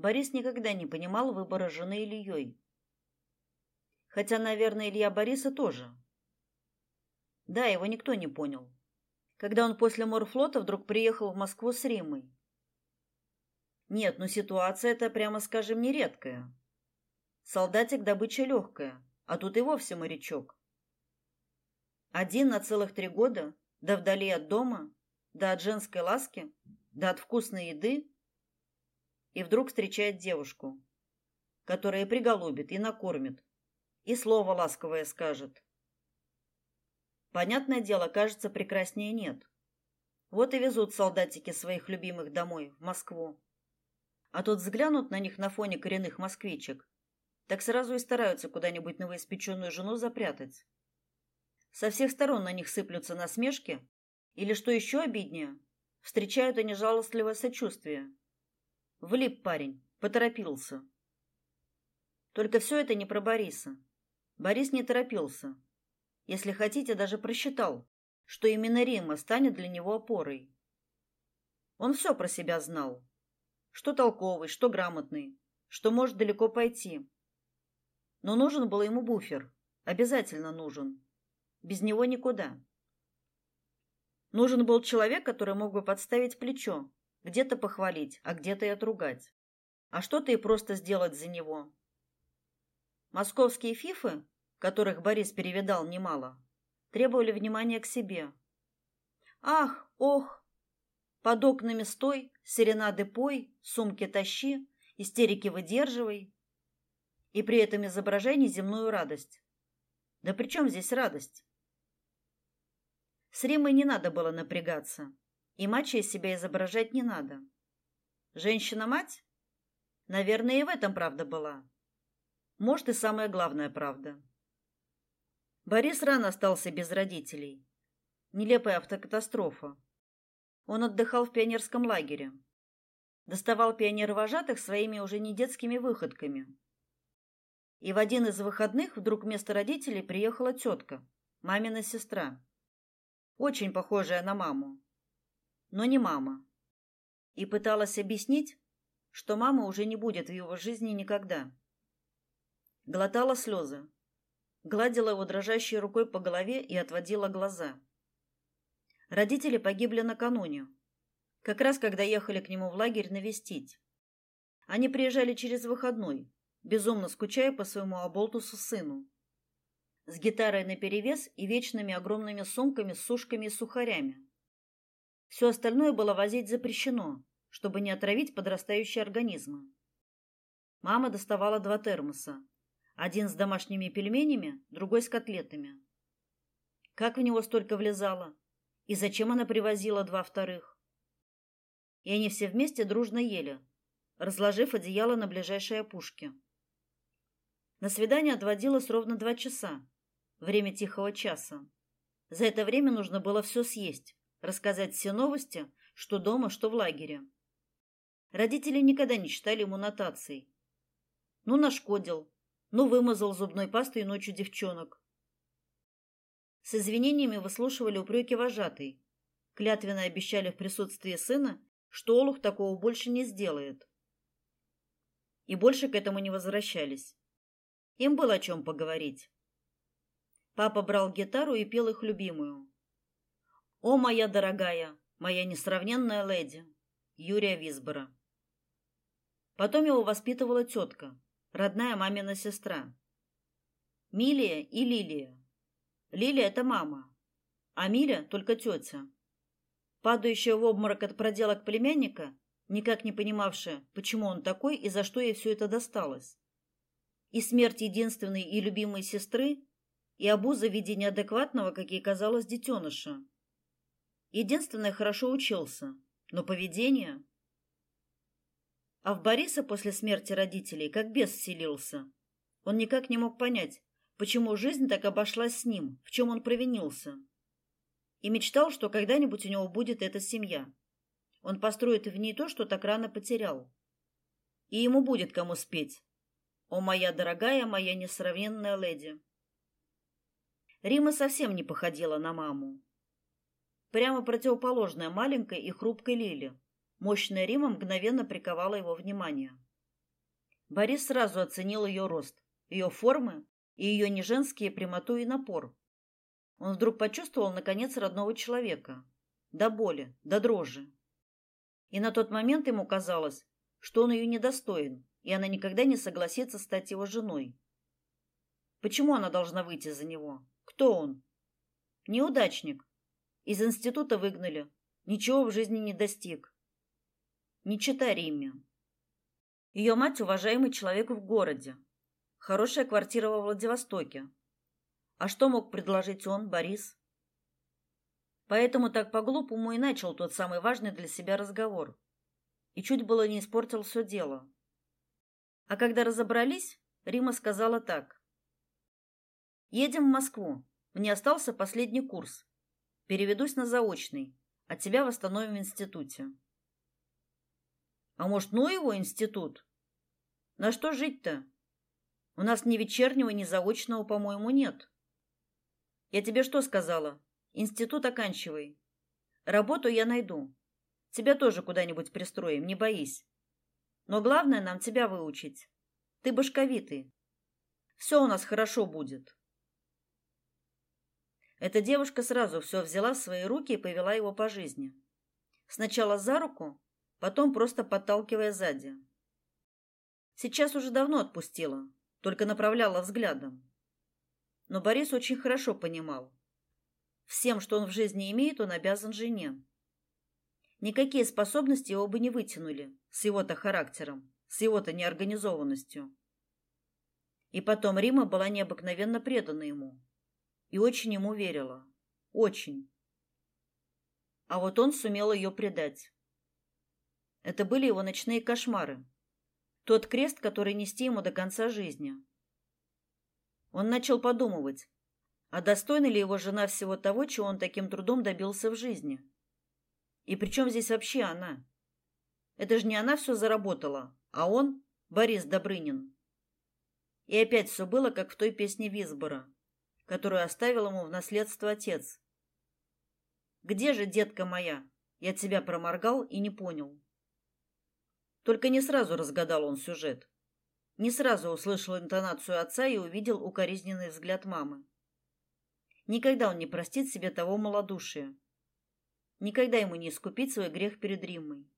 Борис никогда не понимал выбора жены Ильей. Хотя, наверное, Илья Бориса тоже. Да, его никто не понял. Когда он после морфлота вдруг приехал в Москву с Римой. Нет, ну ситуация эта, прямо скажем, нередкая. Солдатик добыча легкая, а тут и вовсе морячок. Один на целых три года, да вдали от дома, да от женской ласки, да от вкусной еды, и вдруг встречает девушку, которая приголубит, и накормит, и слово ласковое скажет. Понятное дело, кажется, прекраснее нет. Вот и везут солдатики своих любимых домой, в Москву. А тут взглянут на них на фоне коренных москвичек, так сразу и стараются куда-нибудь новоиспеченную жену запрятать. Со всех сторон на них сыплются насмешки, или, что еще обиднее, встречают они жалостливое сочувствие. Влип парень, поторопился. Только все это не про Бориса. Борис не торопился. Если хотите, даже просчитал, что именно Рима станет для него опорой. Он все про себя знал. Что толковый, что грамотный, что может далеко пойти. Но нужен был ему буфер, обязательно нужен. Без него никуда. Нужен был человек, который мог бы подставить плечо, где-то похвалить, а где-то и отругать. А что-то и просто сделать за него. Московские фифы, которых Борис перевидал немало, требовали внимания к себе. Ах, ох, под окнами стой, серенады пой, сумки тащи, истерики выдерживай. И при этом изображай неземную радость. Да при чем здесь радость? С Римой не надо было напрягаться. И мачо себя изображать не надо. Женщина-мать? Наверное, и в этом правда была. Может, и самая главная правда. Борис рано остался без родителей. Нелепая автокатастрофа. Он отдыхал в пионерском лагере. Доставал пионер-вожатых своими уже не детскими выходками. И в один из выходных вдруг вместо родителей приехала тетка, мамина сестра очень похожая на маму, но не мама. И пыталась объяснить, что мама уже не будет в его жизни никогда. Глотала слезы, гладила его дрожащей рукой по голове и отводила глаза. Родители погибли накануне, как раз когда ехали к нему в лагерь навестить. Они приезжали через выходной, безумно скучая по своему оболтусу сыну с гитарой наперевес и вечными огромными сумками с сушками и сухарями. Все остальное было возить запрещено, чтобы не отравить подрастающие организмы. Мама доставала два термоса, один с домашними пельменями, другой с котлетами. Как в него столько влезало? И зачем она привозила два вторых? И они все вместе дружно ели, разложив одеяло на ближайшей опушке. На свидание отводилось ровно два часа, время тихого часа. За это время нужно было все съесть, рассказать все новости, что дома, что в лагере. Родители никогда не читали ему нотаций. Ну, нашкодил, ну, вымазал зубной пастой ночью девчонок. С извинениями выслушивали упреки вожатой. Клятвенно обещали в присутствии сына, что Олух такого больше не сделает. И больше к этому не возвращались. Им было о чем поговорить. Папа брал гитару и пел их любимую. О моя дорогая, моя несравненная леди, Юрия Висбора. Потом его воспитывала тетка, родная мамина сестра. Милия и Лилия. Лилия это мама, а Миля только тетя. Падающая в обморок от проделок племянника, никак не понимавшая, почему он такой и за что ей все это досталось. И смерть единственной и любимой сестры и обуза в виде неадекватного, как ей казалось, детеныша. Единственное, хорошо учился, но поведение... А в Бориса после смерти родителей как бес вселился. Он никак не мог понять, почему жизнь так обошлась с ним, в чем он провинился. И мечтал, что когда-нибудь у него будет эта семья. Он построит в ней то, что так рано потерял. И ему будет кому спеть. О, моя дорогая, моя несравненная леди. Рима совсем не походила на маму. Прямо противоположная маленькой и хрупкой Лиле. Мощная Рима мгновенно приковала его внимание. Борис сразу оценил ее рост, ее формы и ее неженские прямоту и напор. Он вдруг почувствовал наконец родного человека, до боли, до дрожи. И на тот момент ему казалось, что он ее недостоин, и она никогда не согласится стать его женой. Почему она должна выйти за него? Кто он? Неудачник. Из института выгнали. Ничего в жизни не достиг. Не читай Римме. Ее мать уважаемый человек в городе. Хорошая квартира во Владивостоке. А что мог предложить он, Борис? Поэтому так по-глупому и начал тот самый важный для себя разговор. И чуть было не испортил все дело. А когда разобрались, Рима сказала так: Едем в Москву. Мне остался последний курс. Переведусь на заочный. А тебя восстановим в институте. А может, ну его институт? На что жить-то? У нас ни вечернего, ни заочного, по-моему, нет. Я тебе что сказала? Институт оканчивай. Работу я найду. Тебя тоже куда-нибудь пристроим, не боись. Но главное нам тебя выучить. Ты башковитый. Все у нас хорошо будет. Эта девушка сразу все взяла в свои руки и повела его по жизни. Сначала за руку, потом просто подталкивая сзади. Сейчас уже давно отпустила, только направляла взглядом. Но Борис очень хорошо понимал. Всем, что он в жизни имеет, он обязан жене. Никакие способности его бы не вытянули с его-то характером, с его-то неорганизованностью. И потом Рима была необыкновенно предана ему и очень ему верила. Очень. А вот он сумел ее предать. Это были его ночные кошмары. Тот крест, который нести ему до конца жизни. Он начал подумывать, а достойна ли его жена всего того, чего он таким трудом добился в жизни? И при чем здесь вообще она? Это же не она все заработала, а он, Борис Добрынин. И опять все было, как в той песне Висбора которую оставил ему в наследство отец. Где же, детка моя? Я тебя проморгал и не понял. Только не сразу разгадал он сюжет. Не сразу услышал интонацию отца и увидел укоризненный взгляд мамы. Никогда он не простит себе того малодушия. Никогда ему не искупить свой грех перед Риммой.